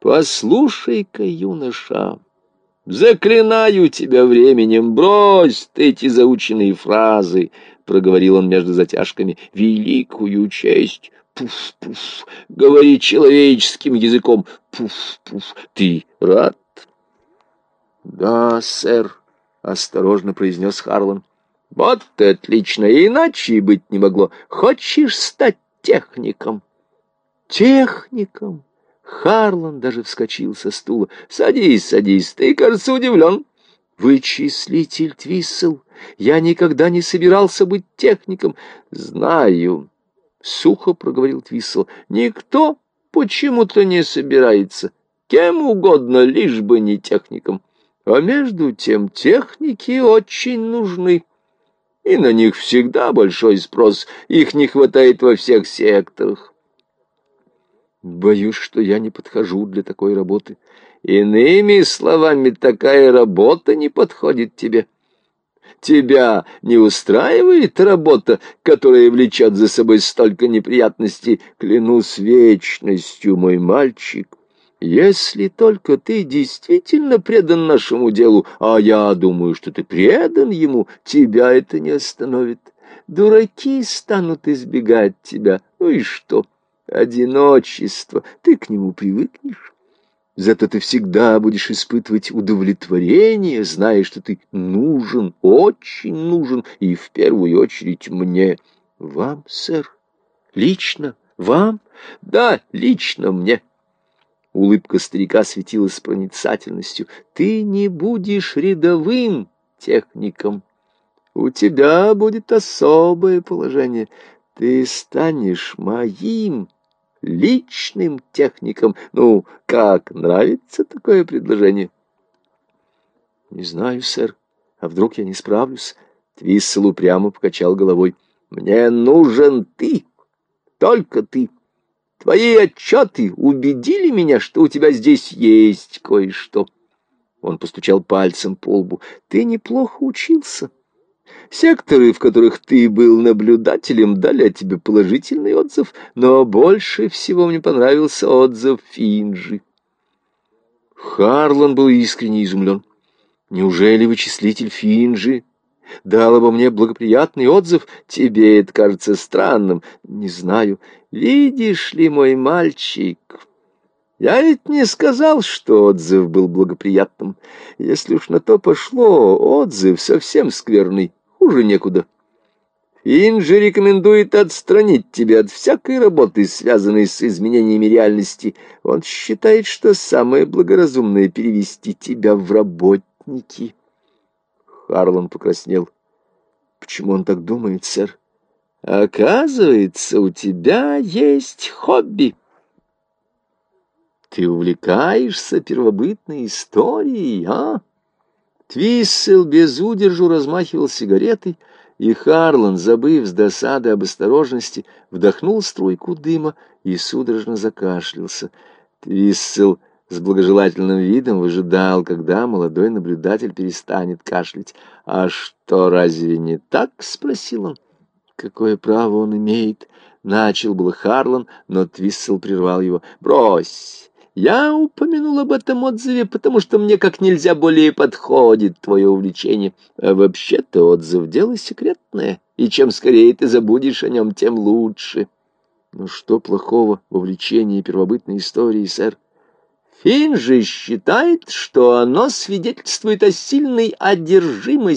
Послушай-ка, юноша, заклинаю тебя временем, брось эти заученные фразы, проговорил он между затяжками, великую честь. Пуф-пуф, говори человеческим языком. Пуф-пуф, ты рад? Да, сэр, осторожно произнес Харлан. Вот ты отлично, иначе и быть не могло. Хочешь стать техником? Техником? Харлан даже вскочил со стула. «Садись, садись, ты, кажется, удивлен». «Вычислитель Твиссел, я никогда не собирался быть техником». «Знаю», — сухо проговорил Твиссел, — «никто почему-то не собирается. Кем угодно, лишь бы не техником. А между тем техники очень нужны» и на них всегда большой спрос, их не хватает во всех секторах. Боюсь, что я не подхожу для такой работы. Иными словами, такая работа не подходит тебе. Тебя не устраивает работа, которая влечет за собой столько неприятностей? Клянусь вечностью, мой мальчик. Если только ты действительно предан нашему делу, а я думаю, что ты предан ему, тебя это не остановит. Дураки станут избегать тебя. Ну и что? — одиночество, ты к нему привыкнешь. Зато ты всегда будешь испытывать удовлетворение, зная, что ты нужен, очень нужен, и в первую очередь мне. Вам, сэр? Лично? Вам? Да, лично мне. Улыбка старика светилась проницательностью. Ты не будешь рядовым техником. У тебя будет особое положение. Ты станешь моим личным техником. Ну, как, нравится такое предложение? Не знаю, сэр. А вдруг я не справлюсь? Твиссел упрямо покачал головой. Мне нужен ты, только ты. Твои отчеты убедили меня, что у тебя здесь есть кое-что. Он постучал пальцем по лбу. Ты неплохо учился. Секторы, в которых ты был наблюдателем, дали о тебе положительный отзыв, но больше всего мне понравился отзыв Финджи. Харлан был искренне изумлен. Неужели вычислитель Финджи дал обо мне благоприятный отзыв? Тебе это кажется странным. Не знаю. Видишь ли, мой мальчик... Я ведь не сказал, что отзыв был благоприятным. Если уж на то пошло, отзыв совсем скверный хуже некуда. Инжи рекомендует отстранить тебя от всякой работы, связанной с изменениями реальности. Он считает, что самое благоразумное — перевести тебя в работники. Харлан покраснел. Почему он так думает, сэр? Оказывается, у тебя есть хобби. Ты увлекаешься первобытной историей, а? Твиссел без удержу размахивал сигаретой, и Харлан, забыв с досады об осторожности, вдохнул струйку дыма и судорожно закашлялся. Твиссел с благожелательным видом выжидал, когда молодой наблюдатель перестанет кашлять. «А что, разве не так?» — спросил он. «Какое право он имеет?» — начал был Харлан, но Твиссел прервал его. «Брось!» Я упомянул об этом отзыве, потому что мне как нельзя более подходит твое увлечение. А вообще-то отзыв — дело секретное, и чем скорее ты забудешь о нем, тем лучше. Ну что плохого в увлечении первобытной истории, сэр? Финн же считает, что оно свидетельствует о сильной одержимости